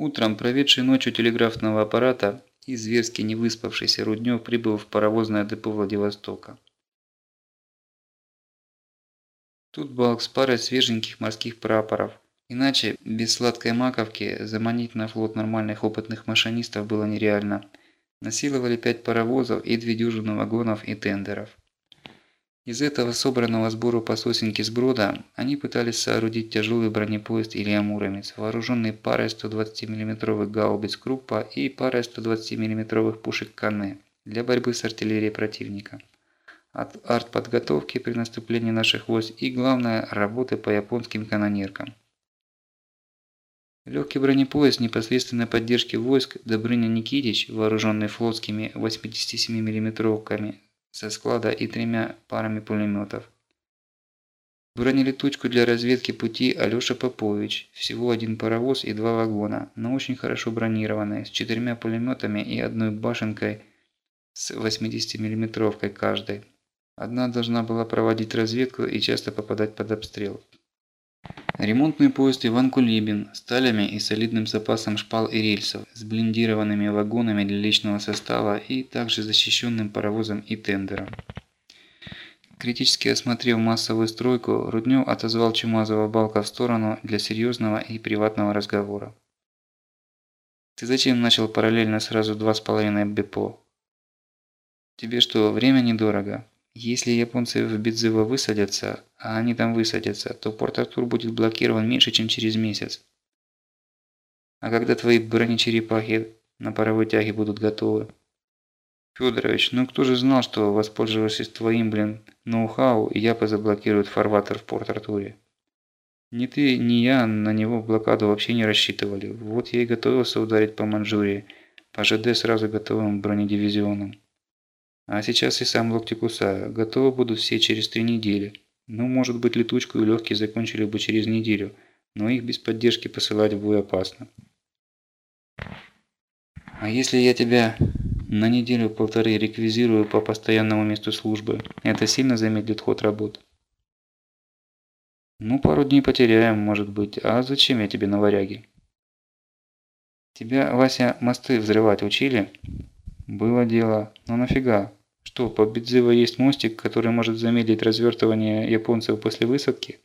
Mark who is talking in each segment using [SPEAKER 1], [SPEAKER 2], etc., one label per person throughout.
[SPEAKER 1] Утром, проведший ночь у телеграфного аппарата и зверски не выспавшийся Руднев прибыл в паровозное депо Владивостока. Тут Балк с парой свеженьких морских прапоров. Иначе, без сладкой маковки, заманить на флот нормальных опытных машинистов было нереально. Насиловали пять паровозов и две дюжины вагонов и тендеров. Из этого собранного сбору по сосенке сброда они пытались соорудить тяжелый бронепоезд Илья Муромец, вооруженный парой 120 мм гаубиц Круппа и парой 120 мм пушек Кане для борьбы с артиллерией противника. От артподготовки при наступлении наших войск и, главное, работы по японским канонеркам. Легкий бронепоезд непосредственной поддержки войск Добрыня Никитич, вооруженный флотскими 87 мм со склада и тремя парами пулеметов. Бронелетучку для разведки пути Алёша Попович, всего один паровоз и два вагона, но очень хорошо бронированные, с четырьмя пулеметами и одной башенкой с 80 миллиметровкой каждой. Одна должна была проводить разведку и часто попадать под обстрел. Ремонтный поезд Иван Кулибин с талями и солидным запасом шпал и рельсов, с блиндированными вагонами для личного состава и также защищенным паровозом и тендером. Критически осмотрев массовую стройку, Руднев отозвал Чумазова Балка в сторону для серьезного и приватного разговора. «Ты зачем начал параллельно сразу два с половиной БПО? Тебе что, время недорого? Если японцы в Бидзево высадятся, а они там высадятся, то Порт-Артур будет блокирован меньше, чем через месяц. А когда твои бронечерепахи на паровой тяге будут готовы? Федорович, ну кто же знал, что, воспользовавшись твоим, блин, ноу-хау, Япы заблокируют фарватер в Порт-Артуре? Ни ты, ни я на него блокаду вообще не рассчитывали. Вот я и готовился ударить по Манчжурии, по ЖД сразу готовым бронедивизионом. А сейчас и сам локти кусаю. Готовы будут все через три недели. Ну, может быть, летучку и легкие закончили бы через неделю, но их без поддержки посылать в бой опасно. А если я тебя на неделю-полторы реквизирую по постоянному месту службы, это сильно замедлит ход работ? Ну, пару дней потеряем, может быть. А зачем я тебе на варяге? Тебя, Вася, мосты взрывать учили? Было дело. Но нафига? Что, по Бидзево есть мостик, который может замедлить развертывание японцев после высадки?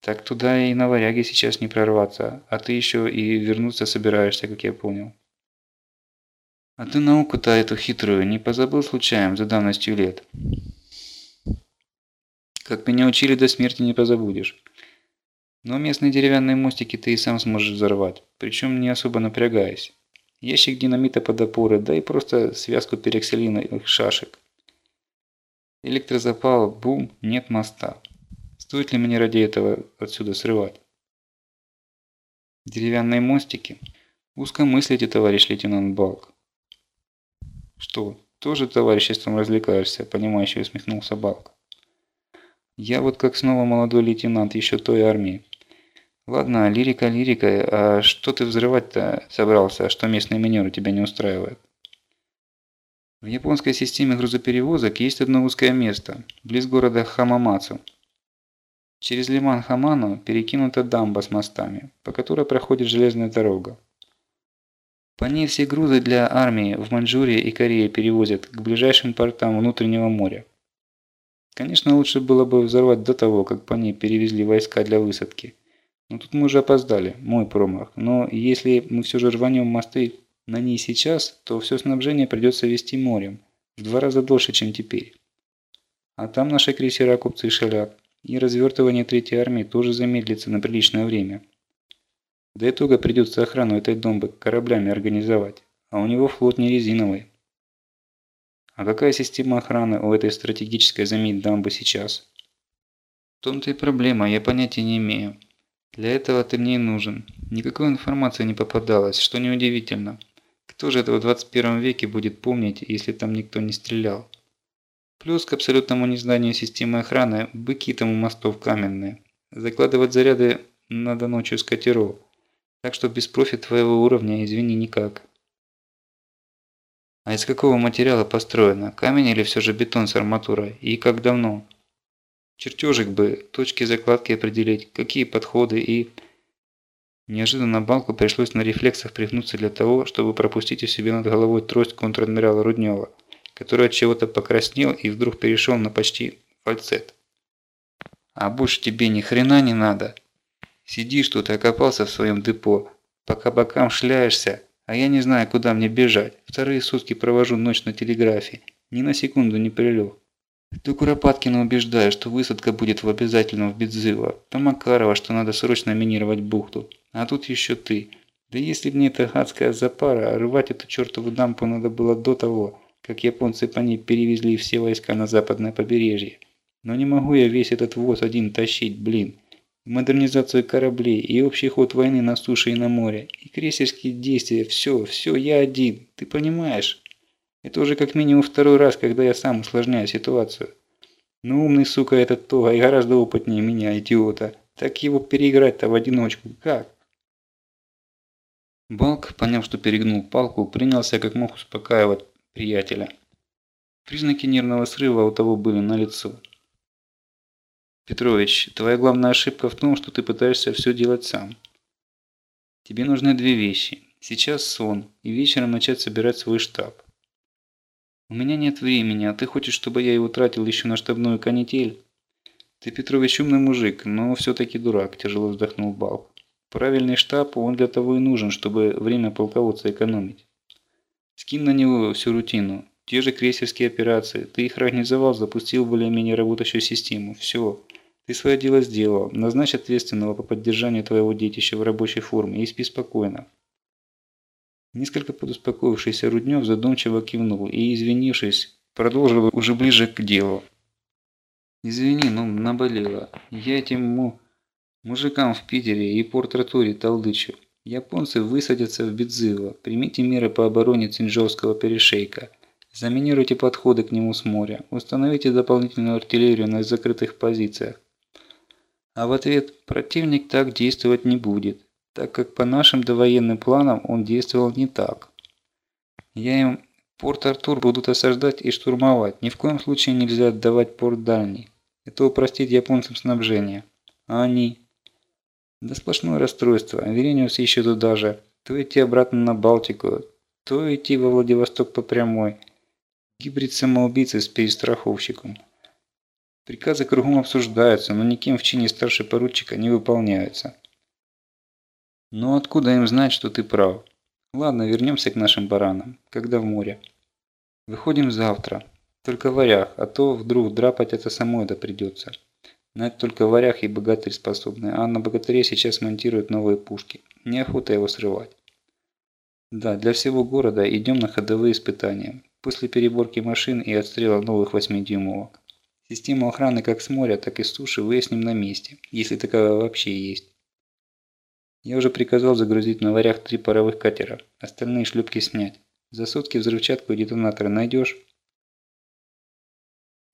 [SPEAKER 1] Так туда и на варяге сейчас не прорваться, а ты еще и вернуться собираешься, как я понял. А ты науку-то эту хитрую не позабыл случаем за давностью лет? Как меня учили, до смерти не позабудешь. Но местные деревянные мостики ты и сам сможешь взорвать, причем не особо напрягаясь ящик динамита под опоры, да и просто связку перекселиновых шашек. Электрозапал, бум, нет моста. Стоит ли мне ради этого отсюда срывать? Деревянные мостики? Узко мыслите, товарищ лейтенант Балк. Что, тоже товариществом развлекаешься, понимающий усмехнулся Балк. Я вот как снова молодой лейтенант еще той армии. Ладно, лирика лирикой, а что ты взрывать-то собрался, что местные минеры тебя не устраивают? В японской системе грузоперевозок есть одно узкое место, близ города Хамамацу. Через лиман Хаману перекинута дамба с мостами, по которой проходит железная дорога. По ней все грузы для армии в Маньчжурии и Корее перевозят к ближайшим портам внутреннего моря. Конечно, лучше было бы взорвать до того, как по ней перевезли войска для высадки – ну тут мы уже опоздали, мой промах. Но если мы все же рванем мосты на ней сейчас, то все снабжение придется вести морем. В два раза дольше, чем теперь. А там наши крейсера купцы шалят. И развертывание Третьей армии тоже замедлится на приличное время. До итога придется охрану этой домбы кораблями организовать. А у него флот не резиновый. А какая система охраны у этой стратегической заметь дамбы сейчас? В том-то и проблема, я понятия не имею. Для этого ты мне и нужен. Никакой информации не попадалось, что неудивительно. Кто же этого в 21 веке будет помнить, если там никто не стрелял? Плюс к абсолютному незданию системы охраны быки тому мостов каменные. Закладывать заряды надо ночью с катеров. Так что без профи твоего уровня, извини, никак. А из какого материала построено? Камень или все же бетон с арматурой? И как давно? Чертежик бы, точки закладки определить, какие подходы и... Неожиданно Балку пришлось на рефлексах пригнуться для того, чтобы пропустить у себя над головой трость контр-адмирала Руднева, который от чего-то покраснел и вдруг перешел на почти фальцет. «А больше тебе ни хрена не надо. Сидишь тут и окопался в своем депо, пока бокам шляешься, а я не знаю, куда мне бежать. Вторые сутки провожу ночь на телеграфе, ни на секунду не прилег. То Куропаткина убеждаю, что высадка будет в обязательном в Бедзыво, то Макарова, что надо срочно минировать бухту. А тут еще ты. Да если б не эта гадская запара, рвать эту чертову дампу надо было до того, как японцы по ней перевезли все войска на западное побережье. Но не могу я весь этот воз один тащить, блин. Модернизацию кораблей, и общий ход войны на суше и на море, и крейсерские действия, все, все, я один, ты понимаешь? Это уже как минимум второй раз, когда я сам усложняю ситуацию. Ну умный сука этот Тога и гораздо опытнее меня, идиота. Так его переиграть-то в одиночку, как? Балк, поняв, что перегнул палку, принялся как мог успокаивать приятеля. Признаки нервного срыва у того были налицо. «Петрович, твоя главная ошибка в том, что ты пытаешься все делать сам. Тебе нужны две вещи. Сейчас сон и вечером начать собирать свой штаб. У меня нет времени, а ты хочешь, чтобы я его тратил еще на штабную канитель? Ты, Петрович, умный мужик, но все-таки дурак, тяжело вздохнул Балк. Правильный штаб, он для того и нужен, чтобы время полководца экономить. Скинь на него всю рутину. Те же крейсерские операции. Ты их организовал, запустил более-менее работающую систему. Все. Ты свое дело сделал. Назначь ответственного по поддержанию твоего детища в рабочей форме и спи спокойно. Несколько подуспокоившийся Руднев задумчиво кивнул и, извинившись, продолжил уже ближе к делу. «Извини, но наболело. Я этим му... Мужикам в Питере и толдычу. Японцы высадятся в Бедзыво. Примите меры по обороне Цинжовского перешейка. Заминируйте подходы к нему с моря. Установите дополнительную артиллерию на закрытых позициях. А в ответ противник так действовать не будет, так как по нашим довоенным планам он действовал не так. Я им Порт-Артур будут осаждать и штурмовать. Ни в коем случае нельзя отдавать порт дальний. Это упростит японцам снабжение. А они... Да сплошное расстройство. Вирениус еще туда же. То идти обратно на Балтику, то идти во Владивосток по прямой. Гибрид самоубийцы с перестраховщиком. Приказы кругом обсуждаются, но никем в чине старший поручика не выполняются. Но откуда им знать, что ты прав? Ладно, вернемся к нашим баранам. Когда в море? Выходим завтра. Только варях, а то вдруг драпать это самой да придется. На это только варях и богатырь способны, а на богатыре сейчас монтируют новые пушки. Неохота его срывать. Да, для всего города идем на ходовые испытания. После переборки машин и отстрела новых 8-дюймовок. Систему охраны как с моря, так и с суши выясним на месте, если таковая вообще есть. Я уже приказал загрузить на варях три паровых катера, остальные шлюпки снять. За сутки взрывчатку и детонаторы найдешь?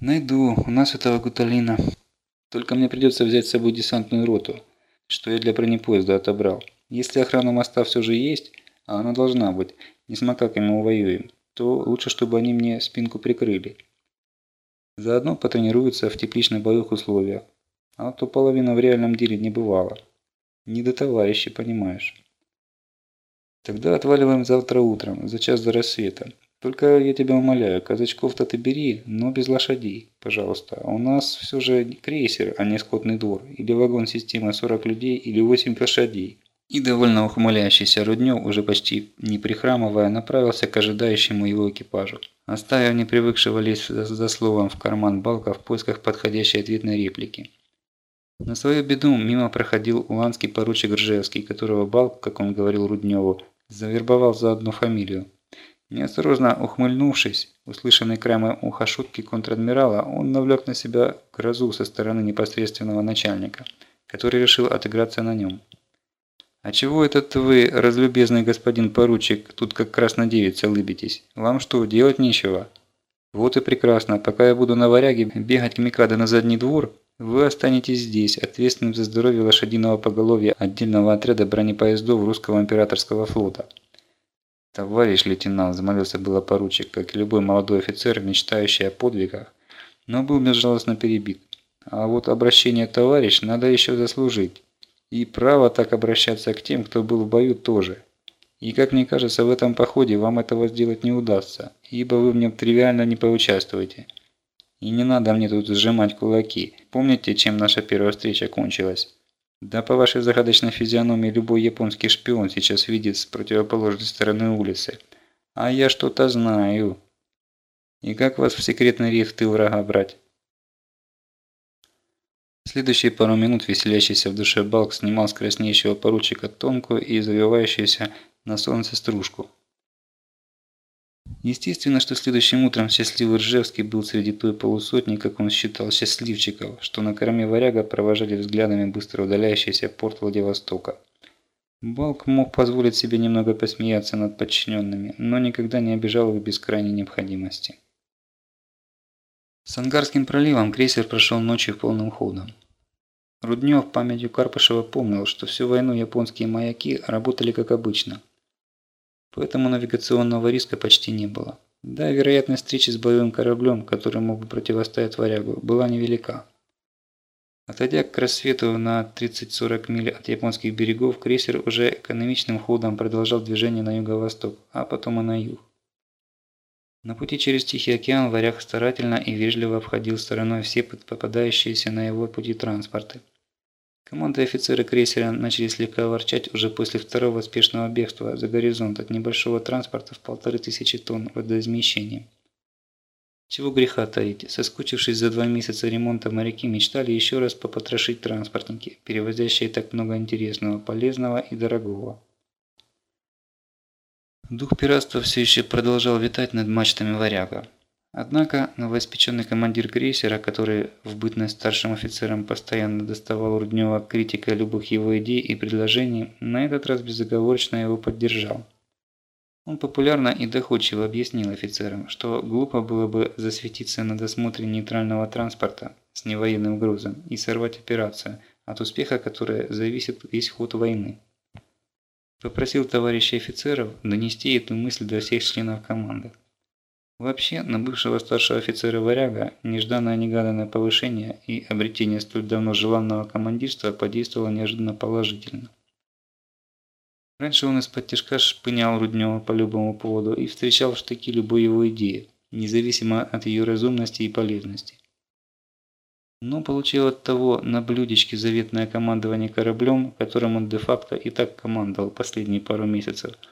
[SPEAKER 1] Найду, у нас этого гуталина. Только мне придется взять с собой десантную роту, что я для бронепоезда отобрал. Если охрана моста все же есть, а она должна быть, не с макаками мы воюем, то лучше, чтобы они мне спинку прикрыли. Заодно потренируются в тепличных боевых условиях. А то половина в реальном деле не бывало. Не до товарищей, понимаешь. Тогда отваливаем завтра утром, за час до рассвета. Только я тебя умоляю, казачков-то ты бери, но без лошадей, пожалуйста. У нас все же крейсер, а не скотный двор. Или вагон системы 40 людей, или 8 лошадей. И довольно ухмыляющийся Руднев, уже почти не прихрамывая, направился к ожидающему его экипажу. Оставив не привыкшего лезть за словом в карман Балка в поисках подходящей ответной реплики. На свою беду мимо проходил уланский поручик Ржевский, которого Балк, как он говорил Рудневу, завербовал за одну фамилию. Неосторожно ухмыльнувшись, услышанный краем уха шутки контр-адмирала, он навлек на себя грозу со стороны непосредственного начальника, который решил отыграться на нем. «А чего этот вы, разлюбезный господин поручик, тут как красная девица лыбитесь? Вам что, делать нечего?» «Вот и прекрасно. Пока я буду на варяге бегать к Микадо на задний двор, вы останетесь здесь, ответственным за здоровье лошадиного поголовья отдельного отряда бронепоездов русского императорского флота». «Товарищ лейтенант», – взмолился было поручик, как и любой молодой офицер, мечтающий о подвигах, но был безжалостно перебит. «А вот обращение «товарищ» надо еще заслужить. И право так обращаться к тем, кто был в бою тоже. И как мне кажется, в этом походе вам этого сделать не удастся, ибо вы в нем тривиально не поучаствуете. И не надо мне тут сжимать кулаки. Помните, чем наша первая встреча кончилась? Да по вашей загадочной физиономии любой японский шпион сейчас видит с противоположной стороны улицы. А я что-то знаю. И как вас в секретный рейд ты врага брать? следующие пару минут веселящийся в душе Балк снимал с краснеющего поручика тонкую и завивающуюся на солнце стружку. Естественно, что следующим утром счастливый Ржевский был среди той полусотни, как он считал, счастливчиков, что на корме варяга провожали взглядами быстро удаляющийся порт Владивостока. Балк мог позволить себе немного посмеяться над подчиненными, но никогда не обижал их без крайней необходимости. С Ангарским проливом крейсер прошел ночью полным ходом. Руднев памятью Карпышева помнил, что всю войну японские маяки работали как обычно. Поэтому навигационного риска почти не было. Да, вероятность встречи с боевым кораблем, который мог бы противостоять варягу, была невелика. Отойдя к рассвету на 30-40 миль от японских берегов, крейсер уже экономичным ходом продолжал движение на юго-восток, а потом и на юг. На пути через Тихий океан варяг старательно и вежливо обходил стороной все попадающиеся на его пути транспорты. Команда и офицеры крейсера начали слегка ворчать уже после второго спешного бегства за горизонт от небольшого транспорта в полторы тысячи тонн водоизмещения. Чего греха таить, соскучившись за два месяца ремонта моряки мечтали еще раз попотрошить транспортники, перевозящие так много интересного, полезного и дорогого. Дух пиратства все еще продолжал витать над мачтами варяга. Однако новоиспеченный командир крейсера, который в бытность старшим офицером постоянно доставал Руднева критикой любых его идей и предложений, на этот раз безоговорочно его поддержал. Он популярно и доходчиво объяснил офицерам, что глупо было бы засветиться на досмотре нейтрального транспорта с невоенным грузом и сорвать операцию, от успеха которой зависит весь ход войны. Попросил товарищей офицеров донести эту мысль до всех членов команды. Вообще, на бывшего старшего офицера Варяга нежданное-негаданное повышение и обретение столь давно желанного командирства подействовало неожиданно положительно. Раньше он из-под тяжка шпынял Руднева по любому поводу и встречал в штыки любой его идеи, независимо от ее разумности и полезности. Но получил от того на блюдечке заветное командование кораблем, которым он де-факто и так командовал последние пару месяцев –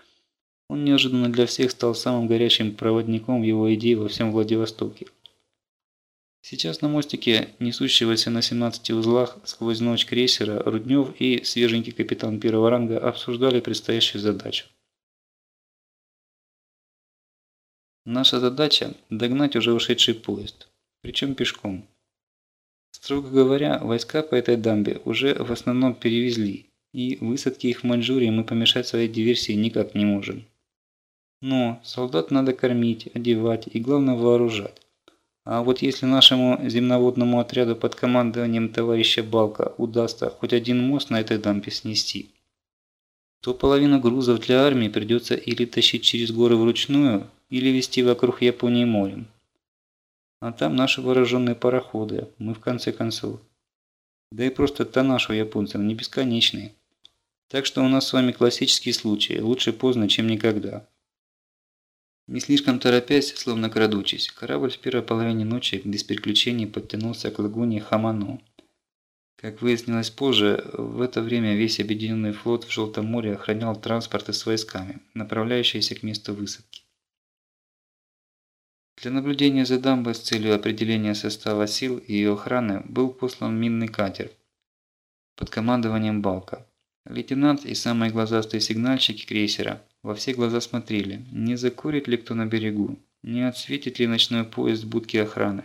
[SPEAKER 1] он неожиданно для всех стал самым горячим проводником его идей во всем Владивостоке. Сейчас на мостике, несущегося на 17 узлах сквозь ночь крейсера, Руднев и свеженький капитан первого ранга обсуждали предстоящую задачу. Наша задача – догнать уже ушедший поезд, причем пешком. Строго говоря, войска по этой дамбе уже в основном перевезли, и высадки их в Маньчжурии мы помешать своей диверсии никак не можем. Но солдат надо кормить, одевать и главное вооружать. А вот если нашему земноводному отряду под командованием товарища Балка удастся хоть один мост на этой дамбе снести, то половину грузов для армии придется или тащить через горы вручную, или вести вокруг Японии морем. А там наши вооруженные пароходы, мы в конце концов. Да и просто тоннаж у японцев не бесконечный. Так что у нас с вами классический случай, лучше поздно, чем никогда. Не слишком торопясь, словно крадучись, корабль в первой половине ночи без приключений подтянулся к лагуне Хаману. Как выяснилось позже, в это время весь объединенный флот в Желтом море охранял транспорты с войсками, направляющиеся к месту высадки. Для наблюдения за дамбой с целью определения состава сил и ее охраны был послан минный катер под командованием Балка. Лейтенант и самые глазастые сигнальщики крейсера во все глаза смотрели, не закурит ли кто на берегу, не отсветит ли ночной поезд будки охраны,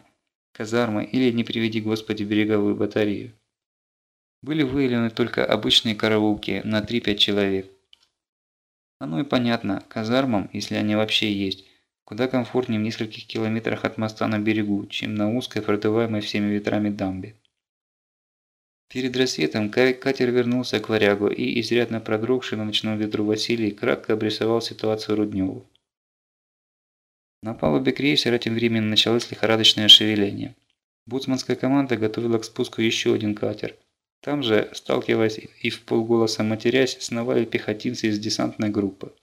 [SPEAKER 1] казармы или, не приведи Господи, береговую батарею. Были выявлены только обычные караулки на 3-5 человек. Оно и понятно, казармам, если они вообще есть, куда комфортнее в нескольких километрах от моста на берегу, чем на узкой, продуваемой всеми ветрами дамбе. Перед рассветом катер вернулся к варягу и, изрядно продрогший на ночном ветру Василий, кратко обрисовал ситуацию Рудневу. На палубе крейсера тем временем началось лихорадочное шевеление. Буцманская команда готовила к спуску еще один катер, Там же, сталкиваясь и в полголоса матерясь, сновали пехотинцы из десантной группы.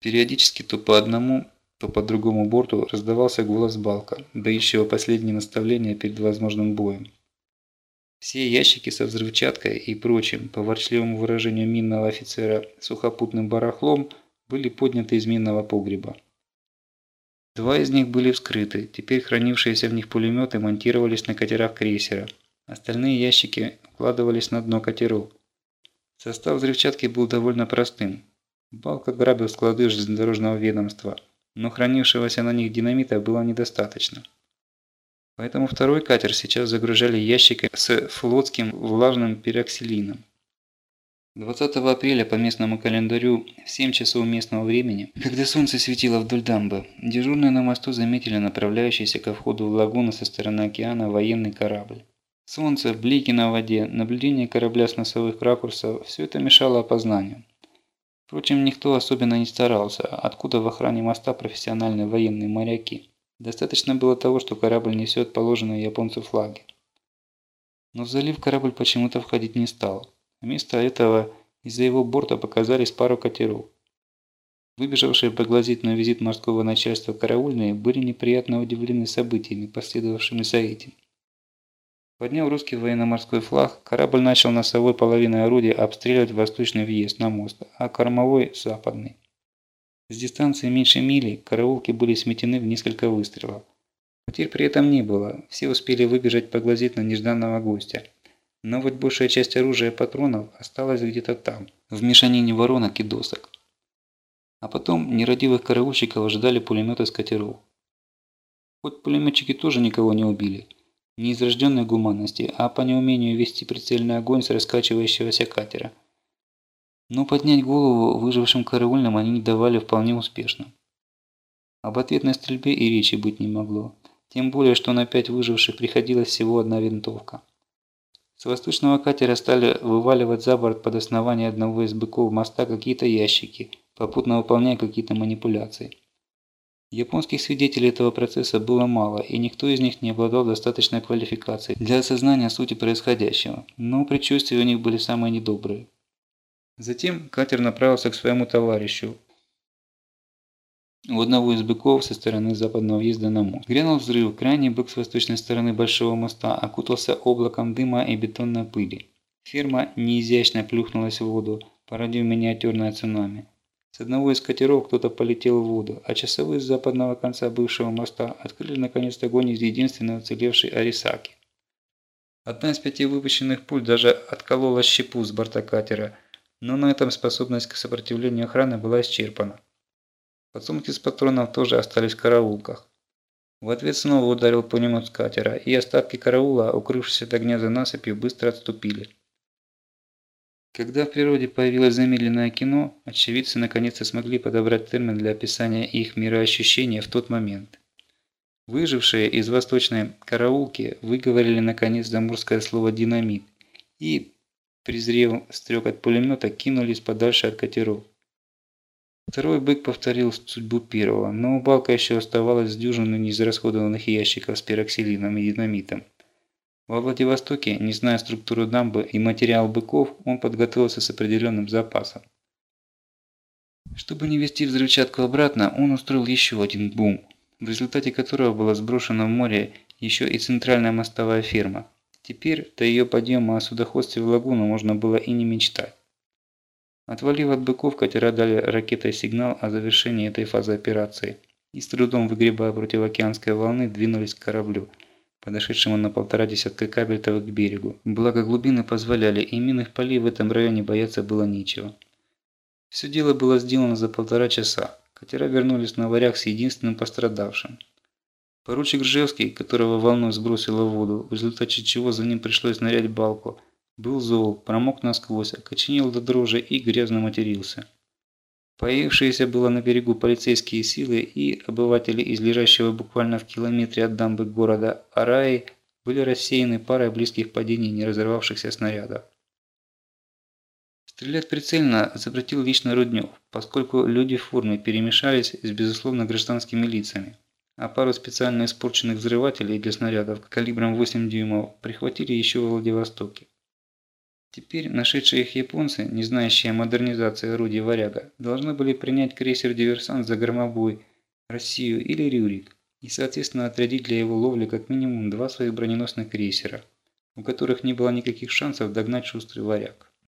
[SPEAKER 1] Периодически то по одному, то по другому борту раздавался голос Балка, дающего последние наставления перед возможным боем. Все ящики со взрывчаткой и прочим, по ворчливому выражению минного офицера, сухопутным барахлом, были подняты из минного погреба. Два из них были вскрыты, теперь хранившиеся в них пулеметы монтировались на катерах крейсера. Остальные ящики укладывались на дно катеров. Состав взрывчатки был довольно простым. Балка грабил склады железнодорожного ведомства, но хранившегося на них динамита было недостаточно. Поэтому второй катер сейчас загружали ящики с флотским влажным пероксилином. 20 апреля по местному календарю в 7 часов местного времени, когда солнце светило вдоль дамбы, дежурные на мосту заметили направляющийся ко входу в лагуну со стороны океана военный корабль. Солнце, блики на воде, наблюдение корабля с носовых ракурсов – все это мешало опознанию. Впрочем, никто особенно не старался, откуда в охране моста профессиональные военные моряки. Достаточно было того, что корабль несет положенные японцу флаги. Но в залив корабль почему-то входить не стал. Вместо этого из-за его борта показались пару катеров. Выбежавшие поглазеть на визит морского начальства караульные были неприятно удивлены событиями, последовавшими за этим. Подняв русский военно-морской флаг, корабль начал носовой половиной орудия обстреливать восточный въезд на мост, а кормовой – западный. С дистанции меньше мили караулки были сметены в несколько выстрелов. Потерь при этом не было, все успели выбежать поглазеть на нежданного гостя. Но вот большая часть оружия и патронов осталась где-то там, в мешанине воронок и досок. А потом нерадивых караульщиков ожидали пулеметы с катеров. Хоть пулеметчики тоже никого не убили – не из рожденной гуманности, а по неумению вести прицельный огонь с раскачивающегося катера. Но поднять голову выжившим караульным они не давали вполне успешно. Об ответной стрельбе и речи быть не могло. Тем более, что на пять выживших приходилась всего одна винтовка. С восточного катера стали вываливать за борт под основание одного из быков моста какие-то ящики, попутно выполняя какие-то манипуляции. Японских свидетелей этого процесса было мало, и никто из них не обладал достаточной квалификацией для осознания сути происходящего, но предчувствия у них были самые недобрые. Затем катер направился к своему товарищу. У одного из быков со стороны западного въезда на мост. Грянул взрыв, крайний бык с восточной стороны большого моста окутался облаком дыма и бетонной пыли. Ферма неизящно плюхнулась в воду, породив миниатюрное цунами. С одного из катеров кто-то полетел в воду, а часовые с западного конца бывшего моста открыли наконец огонь из единственной уцелевшей Арисаки. Одна из пяти выпущенных пуль даже отколола щепу с борта катера, но на этом способность к сопротивлению охраны была исчерпана. Подсумки с патронов тоже остались в караулках. В ответ снова ударил пулемет с катера, и остатки караула, укрывшись от огня за насыпью, быстро отступили. Когда в природе появилось замедленное кино, очевидцы наконец-то смогли подобрать термин для описания их мироощущения в тот момент. Выжившие из восточной караулки выговорили наконец заморское слово «динамит» и, презрев стрекот пулемета, кинулись подальше от катеров. Второй бык повторил судьбу первого, но у Балка еще оставалось дюжины неизрасходованных ящиков с пероксилином и динамитом. Во Владивостоке, не зная структуру дамбы и материал быков, он подготовился с определенным запасом. Чтобы не вести взрывчатку обратно, он устроил еще один бум, в результате которого была сброшена в море еще и центральная мостовая ферма. Теперь до ее подъема о судоходстве в лагуну можно было и не мечтать. Отвалив от быков, катера дали ракетой сигнал о завершении этой фазы операции и с трудом выгребая противоокеанской волны двинулись к кораблю – подошедшему на полтора десятка кабельтовых к берегу. Благо глубины позволяли, и минных полей в этом районе бояться было нечего. Все дело было сделано за полтора часа. Катера вернулись на варяг с единственным пострадавшим. Поручик Ржевский, которого волной сбросило в воду, в результате чего за ним пришлось нырять балку, был зол, промок насквозь, окоченел до дрожи и грязно матерился. Появившиеся было на берегу полицейские силы и обыватели из лежащего буквально в километре от дамбы города Араи были рассеяны парой близких падений не разорвавшихся снарядов. Стрелять прицельно запретил лично Руднев, поскольку люди в форме перемешались с безусловно гражданскими лицами, а пару специально испорченных взрывателей для снарядов калибром 8 дюймов прихватили еще в Владивостоке. Теперь нашедшие их японцы, не знающие о модернизации орудий «Варяга», должны были принять крейсер-диверсант за громобой Россию или Рюрик и, соответственно, отрядить для его ловли как минимум два своих броненосных крейсера, у которых не было никаких шансов догнать шустрый «Варяг».